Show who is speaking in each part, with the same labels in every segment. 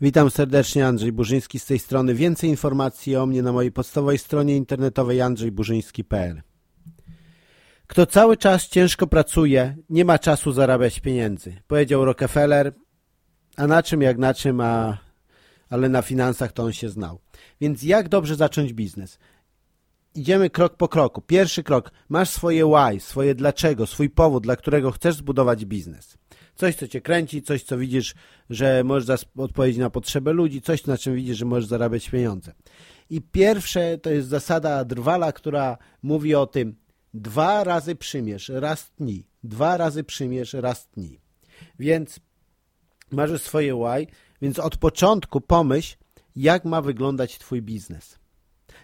Speaker 1: Witam serdecznie, Andrzej Burzyński z tej strony. Więcej informacji o mnie na mojej podstawowej stronie internetowej andrzejburzyński.pl Kto cały czas ciężko pracuje, nie ma czasu zarabiać pieniędzy. Powiedział Rockefeller, a na czym jak na czym, a, ale na finansach to on się znał. Więc jak dobrze zacząć biznes? Idziemy krok po kroku. Pierwszy krok. Masz swoje why, swoje dlaczego, swój powód, dla którego chcesz zbudować biznes. Coś, co cię kręci, coś, co widzisz, że możesz odpowiedzieć na potrzebę ludzi, coś, na czym widzisz, że możesz zarabiać pieniądze. I pierwsze to jest zasada Drwala, która mówi o tym, dwa razy przymierz, raz tni. Dwa razy przymierz, raz tni. Więc masz swoje why, więc od początku pomyśl, jak ma wyglądać twój biznes.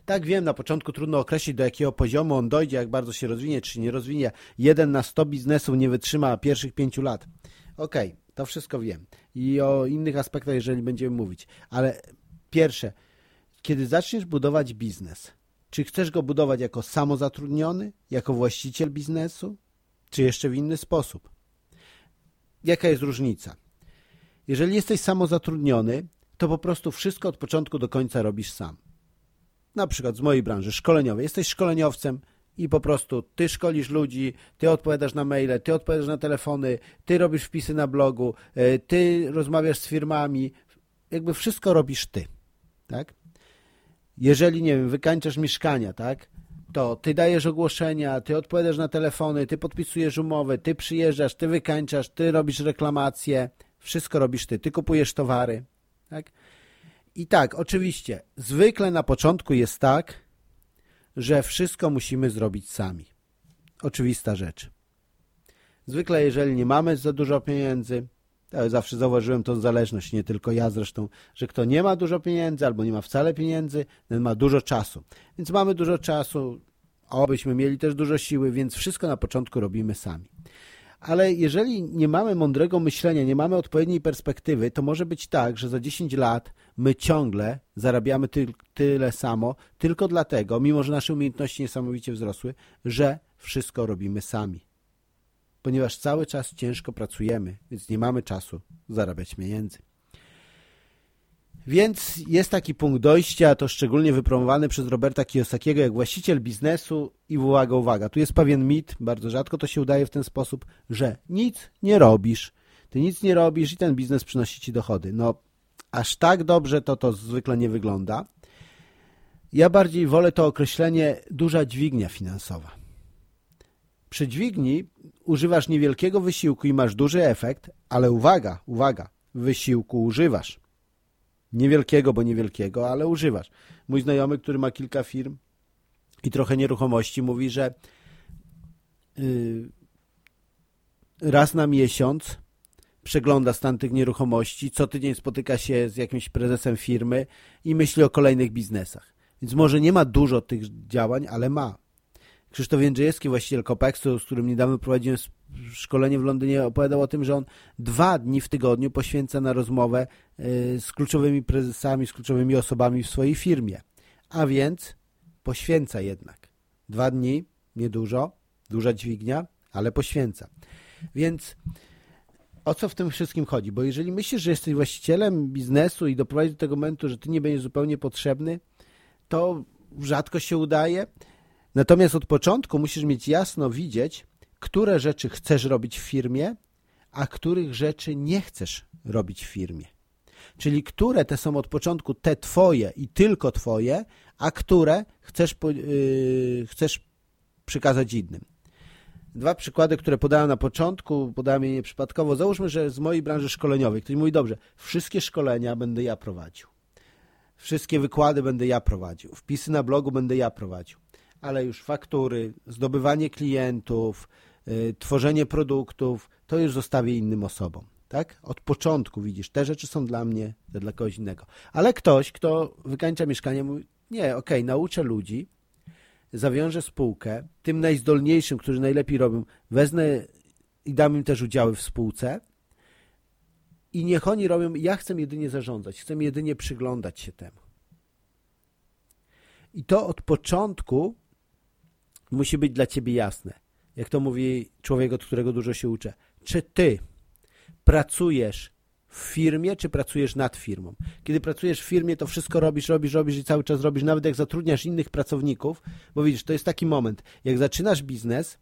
Speaker 1: Tak wiem, na początku trudno określić, do jakiego poziomu on dojdzie, jak bardzo się rozwinie, czy nie rozwinie. Jeden na sto biznesów nie wytrzyma pierwszych pięciu lat. Okej, okay, to wszystko wiem. I o innych aspektach, jeżeli będziemy mówić. Ale pierwsze, kiedy zaczniesz budować biznes, czy chcesz go budować jako samozatrudniony, jako właściciel biznesu, czy jeszcze w inny sposób? Jaka jest różnica? Jeżeli jesteś samozatrudniony, to po prostu wszystko od początku do końca robisz sam. Na przykład z mojej branży szkoleniowej. Jesteś szkoleniowcem, i po prostu ty szkolisz ludzi, ty odpowiadasz na maile, ty odpowiadasz na telefony, ty robisz wpisy na blogu, e, ty rozmawiasz z firmami, jakby wszystko robisz ty, tak? Jeżeli, nie wiem, wykańczasz mieszkania, tak? To ty dajesz ogłoszenia, ty odpowiadasz na telefony, ty podpisujesz umowę, ty przyjeżdżasz, ty wykańczasz, ty robisz reklamacje, wszystko robisz ty, ty kupujesz towary, tak? I tak, oczywiście, zwykle na początku jest tak, że wszystko musimy zrobić sami. Oczywista rzecz. Zwykle, jeżeli nie mamy za dużo pieniędzy, ja zawsze zauważyłem tą zależność, nie tylko ja zresztą, że kto nie ma dużo pieniędzy albo nie ma wcale pieniędzy, ten ma dużo czasu. Więc mamy dużo czasu, obyśmy mieli też dużo siły, więc wszystko na początku robimy sami ale jeżeli nie mamy mądrego myślenia, nie mamy odpowiedniej perspektywy, to może być tak, że za 10 lat my ciągle zarabiamy ty tyle samo, tylko dlatego, mimo że nasze umiejętności niesamowicie wzrosły, że wszystko robimy sami. Ponieważ cały czas ciężko pracujemy, więc nie mamy czasu zarabiać pieniędzy. Więc jest taki punkt dojścia, to szczególnie wypromowany przez Roberta Kiyosakiego, jak właściciel biznesu i uwaga, uwaga, tu jest pewien mit, bardzo rzadko to się udaje w ten sposób, że nic nie robisz, ty nic nie robisz i ten biznes przynosi ci dochody. No, aż tak dobrze to to zwykle nie wygląda. Ja bardziej wolę to określenie duża dźwignia finansowa. Przy dźwigni używasz niewielkiego wysiłku i masz duży efekt, ale uwaga, uwaga, wysiłku używasz. Niewielkiego, bo niewielkiego, ale używasz. Mój znajomy, który ma kilka firm i trochę nieruchomości, mówi, że yy, raz na miesiąc przegląda stan tych nieruchomości, co tydzień spotyka się z jakimś prezesem firmy i myśli o kolejnych biznesach. Więc może nie ma dużo tych działań, ale ma. Krzysztof Jędrzejewski, właściciel Kopeksu, z którym niedawno prowadziłem szkolenie w Londynie, opowiadał o tym, że on dwa dni w tygodniu poświęca na rozmowę y, z kluczowymi prezesami, z kluczowymi osobami w swojej firmie. A więc poświęca jednak. Dwa dni, niedużo, duża dźwignia, ale poświęca. Więc o co w tym wszystkim chodzi? Bo jeżeli myślisz, że jesteś właścicielem biznesu i doprowadzisz do tego momentu, że ty nie będziesz zupełnie potrzebny, to rzadko się udaje, Natomiast od początku musisz mieć jasno widzieć, które rzeczy chcesz robić w firmie, a których rzeczy nie chcesz robić w firmie. Czyli które te są od początku te twoje i tylko twoje, a które chcesz, yy, chcesz innym. Dwa przykłady, które podałem na początku, podałem je nieprzypadkowo. Załóżmy, że z mojej branży szkoleniowej, ktoś mówi, dobrze, wszystkie szkolenia będę ja prowadził. Wszystkie wykłady będę ja prowadził. Wpisy na blogu będę ja prowadził ale już faktury, zdobywanie klientów, y, tworzenie produktów, to już zostawię innym osobom. Tak? Od początku widzisz, te rzeczy są dla mnie, te dla kogoś innego. Ale ktoś, kto wykańcza mieszkanie, mówi, nie, okej, okay, nauczę ludzi, zawiążę spółkę, tym najzdolniejszym, którzy najlepiej robią, wezmę i dam im też udziały w spółce i niech oni robią, ja chcę jedynie zarządzać, chcę jedynie przyglądać się temu. I to od początku musi być dla ciebie jasne. Jak to mówi człowiek, od którego dużo się uczę. Czy ty pracujesz w firmie, czy pracujesz nad firmą. Kiedy pracujesz w firmie, to wszystko robisz, robisz, robisz i cały czas robisz, nawet jak zatrudniasz innych pracowników, bo widzisz, to jest taki moment, jak zaczynasz biznes,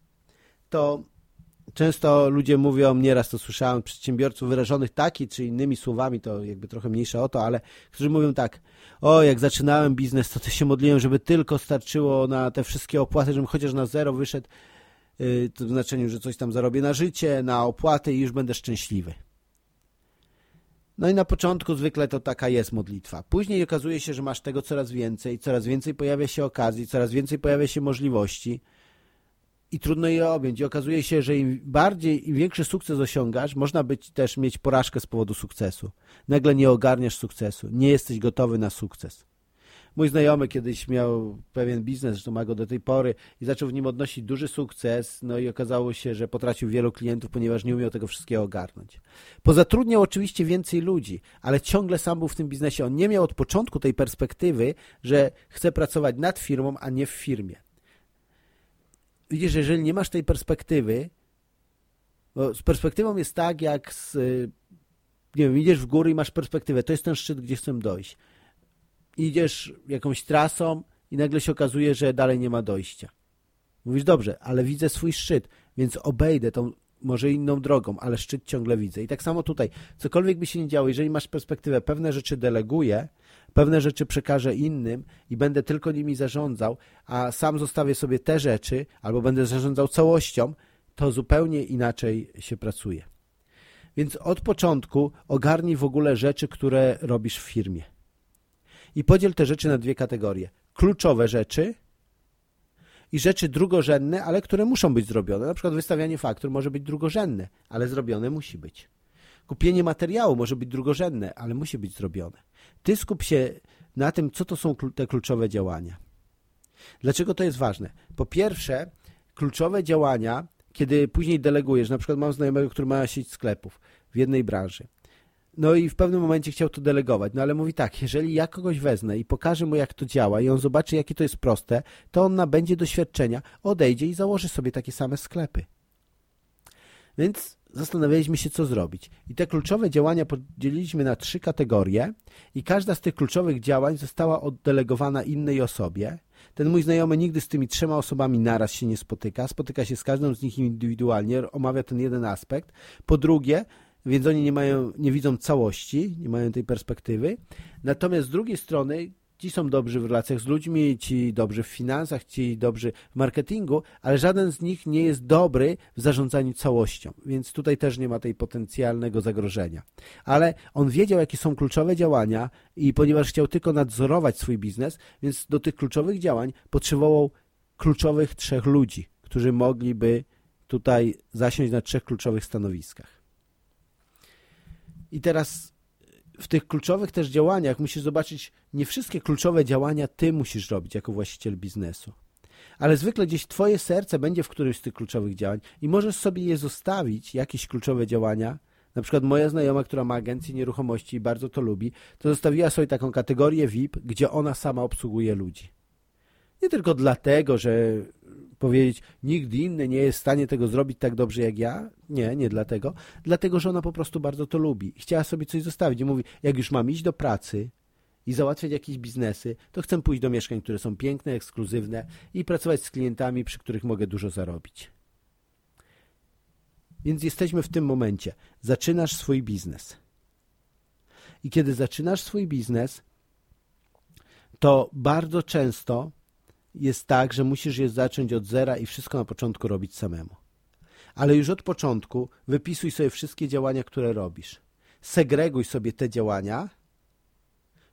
Speaker 1: to często ludzie mówią, nieraz to słyszałem, przedsiębiorców wyrażonych taki czy innymi słowami, to jakby trochę mniejsze o to, ale którzy mówią tak, o jak zaczynałem biznes, to, to się modliłem, żeby tylko starczyło na te wszystkie opłaty, żebym chociaż na zero wyszedł, yy, to w znaczeniu, że coś tam zarobię na życie, na opłaty i już będę szczęśliwy. No i na początku zwykle to taka jest modlitwa. Później okazuje się, że masz tego coraz więcej, coraz więcej pojawia się okazji, coraz więcej pojawia się możliwości, i trudno je objąć. I okazuje się, że im bardziej, im większy sukces osiągasz, można być też mieć porażkę z powodu sukcesu. Nagle nie ogarniasz sukcesu, nie jesteś gotowy na sukces. Mój znajomy kiedyś miał pewien biznes, zresztą ma go do tej pory i zaczął w nim odnosić duży sukces, no i okazało się, że potracił wielu klientów, ponieważ nie umiał tego wszystkiego ogarnąć. Pozatrudniał oczywiście więcej ludzi, ale ciągle sam był w tym biznesie. On nie miał od początku tej perspektywy, że chce pracować nad firmą, a nie w firmie widzisz, jeżeli nie masz tej perspektywy, bo z perspektywą jest tak, jak z, nie wiem, idziesz w górę i masz perspektywę, to jest ten szczyt, gdzie chcę dojść. Idziesz jakąś trasą i nagle się okazuje, że dalej nie ma dojścia. Mówisz, dobrze, ale widzę swój szczyt, więc obejdę tą może inną drogą, ale szczyt ciągle widzę. I tak samo tutaj, cokolwiek by się nie działo, jeżeli masz perspektywę, pewne rzeczy deleguję, pewne rzeczy przekażę innym i będę tylko nimi zarządzał, a sam zostawię sobie te rzeczy, albo będę zarządzał całością, to zupełnie inaczej się pracuje. Więc od początku ogarnij w ogóle rzeczy, które robisz w firmie. I podziel te rzeczy na dwie kategorie. Kluczowe rzeczy i rzeczy drugorzędne, ale które muszą być zrobione. Na przykład wystawianie faktur może być drugorzędne, ale zrobione musi być. Kupienie materiału może być drugorzędne, ale musi być zrobione. Ty skup się na tym, co to są te kluczowe działania. Dlaczego to jest ważne? Po pierwsze, kluczowe działania, kiedy później delegujesz, na przykład mam znajomego, który ma sieć sklepów w jednej branży. No i w pewnym momencie chciał to delegować, no ale mówi tak, jeżeli ja kogoś wezmę i pokażę mu jak to działa i on zobaczy jakie to jest proste, to on nabędzie doświadczenia, odejdzie i założy sobie takie same sklepy. Więc zastanawialiśmy się, co zrobić. I te kluczowe działania podzieliliśmy na trzy kategorie i każda z tych kluczowych działań została oddelegowana innej osobie. Ten mój znajomy nigdy z tymi trzema osobami naraz się nie spotyka, spotyka się z każdą z nich indywidualnie, omawia ten jeden aspekt. Po drugie, więc oni nie mają, nie widzą całości, nie mają tej perspektywy. Natomiast z drugiej strony ci są dobrzy w relacjach z ludźmi, ci dobrzy w finansach, ci dobrzy w marketingu, ale żaden z nich nie jest dobry w zarządzaniu całością, więc tutaj też nie ma tej potencjalnego zagrożenia. Ale on wiedział, jakie są kluczowe działania i ponieważ chciał tylko nadzorować swój biznes, więc do tych kluczowych działań potrzebował kluczowych trzech ludzi, którzy mogliby tutaj zasiąść na trzech kluczowych stanowiskach. I teraz w tych kluczowych też działaniach musisz zobaczyć, nie wszystkie kluczowe działania ty musisz robić jako właściciel biznesu. Ale zwykle gdzieś twoje serce będzie w którymś z tych kluczowych działań i możesz sobie je zostawić, jakieś kluczowe działania. Na przykład moja znajoma, która ma agencję nieruchomości i bardzo to lubi, to zostawiła sobie taką kategorię VIP, gdzie ona sama obsługuje ludzi. Nie tylko dlatego, że powiedzieć, nikt inny nie jest w stanie tego zrobić tak dobrze jak ja. Nie, nie dlatego. Dlatego, że ona po prostu bardzo to lubi. Chciała sobie coś zostawić. I mówi, jak już mam iść do pracy i załatwiać jakieś biznesy, to chcę pójść do mieszkań, które są piękne, ekskluzywne i pracować z klientami, przy których mogę dużo zarobić. Więc jesteśmy w tym momencie. Zaczynasz swój biznes. I kiedy zaczynasz swój biznes, to bardzo często jest tak, że musisz je zacząć od zera i wszystko na początku robić samemu. Ale już od początku wypisuj sobie wszystkie działania, które robisz. Segreguj sobie te działania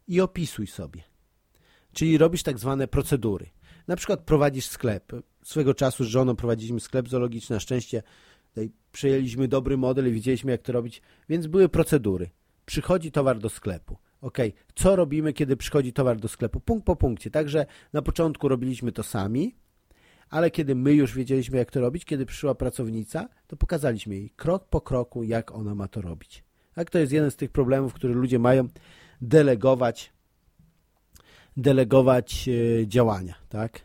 Speaker 1: i opisuj sobie. Czyli robisz tak zwane procedury. Na przykład prowadzisz sklep. Swego czasu z żoną prowadziliśmy sklep zoologiczny. Na szczęście tutaj przejęliśmy dobry model i widzieliśmy, jak to robić, więc były procedury. Przychodzi towar do sklepu ok, co robimy, kiedy przychodzi towar do sklepu, punkt po punkcie. Także na początku robiliśmy to sami, ale kiedy my już wiedzieliśmy, jak to robić, kiedy przyszła pracownica, to pokazaliśmy jej krok po kroku, jak ona ma to robić. Tak, to jest jeden z tych problemów, które ludzie mają, delegować delegować e, działania, tak?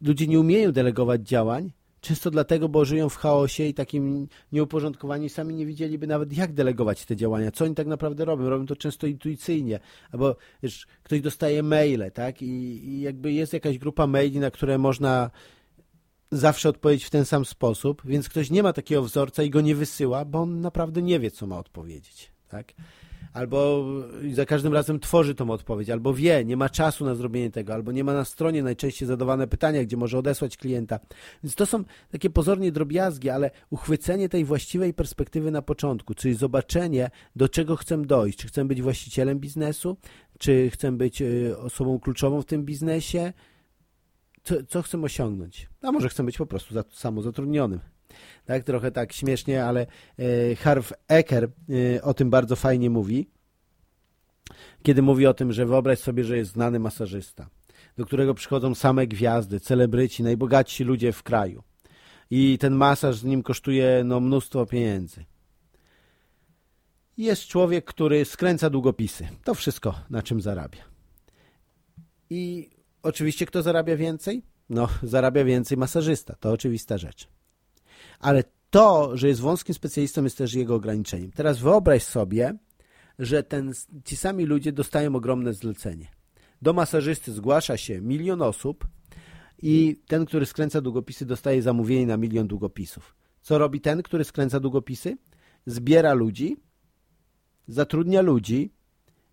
Speaker 1: Ludzie nie umieją delegować działań, Często dlatego, bo żyją w chaosie i takim nieuporządkowani sami nie widzieliby nawet jak delegować te działania, co oni tak naprawdę robią. Robią to często intuicyjnie, albo wiesz, ktoś dostaje maile, tak? I, I, jakby jest jakaś grupa maili, na które można zawsze odpowiedzieć w ten sam sposób, więc ktoś nie ma takiego wzorca i go nie wysyła, bo on naprawdę nie wie, co ma odpowiedzieć, tak? Albo za każdym razem tworzy tą odpowiedź, albo wie, nie ma czasu na zrobienie tego, albo nie ma na stronie najczęściej zadawane pytania, gdzie może odesłać klienta. Więc to są takie pozornie drobiazgi, ale uchwycenie tej właściwej perspektywy na początku, czyli zobaczenie, do czego chcę dojść. Czy chcę być właścicielem biznesu, czy chcę być y, osobą kluczową w tym biznesie, co, co chcę osiągnąć. A może chcę być po prostu samozatrudnionym tak? Trochę tak śmiesznie, ale e, Harv Eker e, o tym bardzo fajnie mówi, kiedy mówi o tym, że wyobraź sobie, że jest znany masażysta, do którego przychodzą same gwiazdy, celebryci, najbogatsi ludzie w kraju. I ten masaż z nim kosztuje no, mnóstwo pieniędzy. Jest człowiek, który skręca długopisy. To wszystko, na czym zarabia. I oczywiście kto zarabia więcej? No, zarabia więcej masażysta. To oczywista rzecz ale to, że jest wąskim specjalistą jest też jego ograniczeniem. Teraz wyobraź sobie, że ten, ci sami ludzie dostają ogromne zlecenie. Do masażysty zgłasza się milion osób i ten, który skręca długopisy dostaje zamówienie na milion długopisów. Co robi ten, który skręca długopisy? Zbiera ludzi, zatrudnia ludzi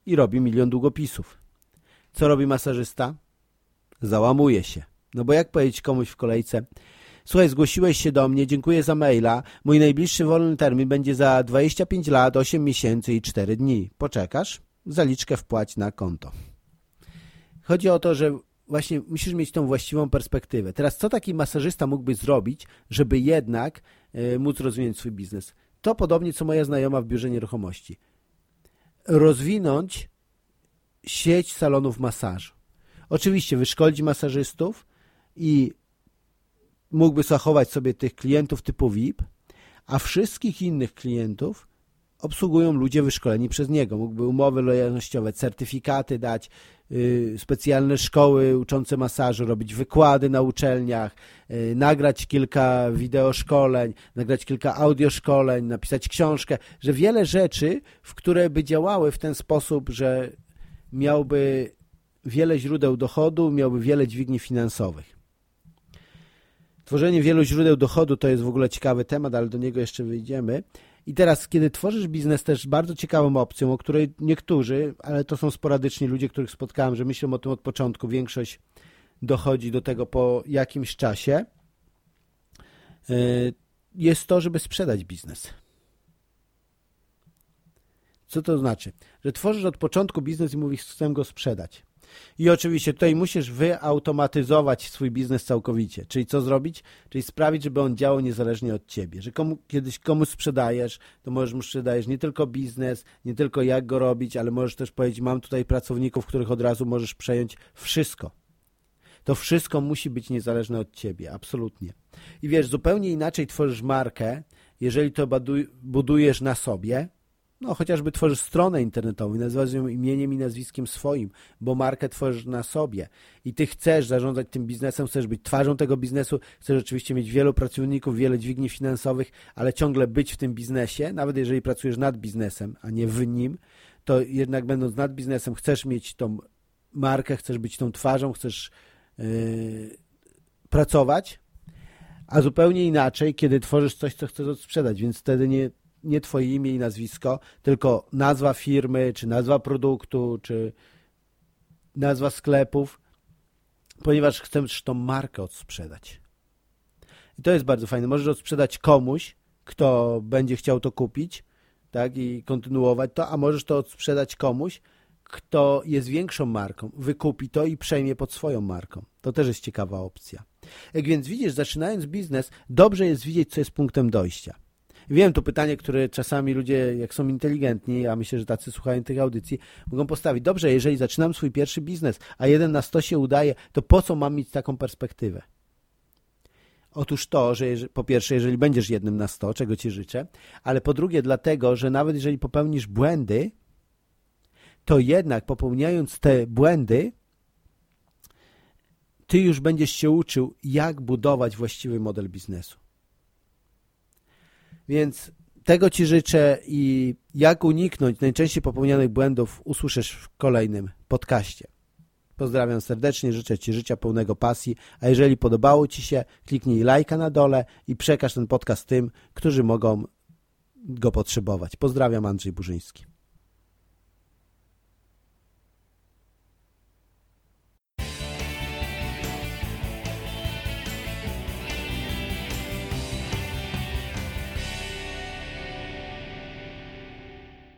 Speaker 1: i robi milion długopisów. Co robi masażysta? Załamuje się. No bo jak powiedzieć komuś w kolejce, Słuchaj, zgłosiłeś się do mnie, dziękuję za maila. Mój najbliższy wolny termin będzie za 25 lat, 8 miesięcy i 4 dni. Poczekasz? Zaliczkę wpłać na konto. Chodzi o to, że właśnie musisz mieć tą właściwą perspektywę. Teraz co taki masażysta mógłby zrobić, żeby jednak y, móc rozwinąć swój biznes? To podobnie co moja znajoma w biurze nieruchomości. Rozwinąć sieć salonów masażu. Oczywiście wyszkolić masażystów i mógłby zachować sobie tych klientów typu VIP, a wszystkich innych klientów obsługują ludzie wyszkoleni przez niego. Mógłby umowy lojalnościowe, certyfikaty dać, yy, specjalne szkoły uczące masażu, robić wykłady na uczelniach, yy, nagrać kilka wideoszkoleń, nagrać kilka audioszkoleń, napisać książkę, że wiele rzeczy, w które by działały w ten sposób, że miałby wiele źródeł dochodu, miałby wiele dźwigni finansowych. Tworzenie wielu źródeł dochodu to jest w ogóle ciekawy temat, ale do niego jeszcze wyjdziemy. I teraz, kiedy tworzysz biznes, też bardzo ciekawą opcją, o której niektórzy, ale to są sporadyczni ludzie, których spotkałem, że myślą o tym od początku, większość dochodzi do tego po jakimś czasie, e, jest to, żeby sprzedać biznes. Co to znaczy? Że tworzysz od początku biznes i mówisz, chcę go sprzedać. I oczywiście tutaj musisz wyautomatyzować swój biznes całkowicie. Czyli co zrobić? Czyli sprawić, żeby on działał niezależnie od ciebie. Że komu, kiedyś komuś sprzedajesz, to możesz mu sprzedajesz nie tylko biznes, nie tylko jak go robić, ale możesz też powiedzieć, mam tutaj pracowników, których od razu możesz przejąć wszystko. To wszystko musi być niezależne od ciebie, absolutnie. I wiesz, zupełnie inaczej tworzysz markę, jeżeli to budujesz na sobie, no, chociażby tworzysz stronę internetową i nazywasz ją imieniem i nazwiskiem swoim, bo markę tworzysz na sobie. I ty chcesz zarządzać tym biznesem, chcesz być twarzą tego biznesu, chcesz oczywiście mieć wielu pracowników, wiele dźwigni finansowych, ale ciągle być w tym biznesie, nawet jeżeli pracujesz nad biznesem, a nie w nim, to jednak będąc nad biznesem chcesz mieć tą markę, chcesz być tą twarzą, chcesz yy, pracować, a zupełnie inaczej, kiedy tworzysz coś, co chcesz sprzedać, więc wtedy nie nie twoje imię i nazwisko, tylko nazwa firmy, czy nazwa produktu, czy nazwa sklepów, ponieważ chcesz tą markę odsprzedać. I to jest bardzo fajne. Możesz odsprzedać komuś, kto będzie chciał to kupić tak, i kontynuować to, a możesz to odsprzedać komuś, kto jest większą marką, wykupi to i przejmie pod swoją marką. To też jest ciekawa opcja. Jak więc widzisz, zaczynając biznes, dobrze jest widzieć, co jest punktem dojścia. Wiem, to pytanie, które czasami ludzie, jak są inteligentni, a myślę, że tacy słuchają tych audycji, mogą postawić. Dobrze, jeżeli zaczynam swój pierwszy biznes, a jeden na sto się udaje, to po co mam mieć taką perspektywę? Otóż to, że po pierwsze, jeżeli będziesz jednym na sto, czego Ci życzę, ale po drugie dlatego, że nawet jeżeli popełnisz błędy, to jednak popełniając te błędy, ty już będziesz się uczył, jak budować właściwy model biznesu. Więc tego Ci życzę i jak uniknąć najczęściej popełnianych błędów usłyszysz w kolejnym podcaście. Pozdrawiam serdecznie, życzę Ci życia pełnego pasji, a jeżeli podobało Ci się, kliknij lajka na dole i przekaż ten podcast tym, którzy mogą go potrzebować. Pozdrawiam, Andrzej Burzyński.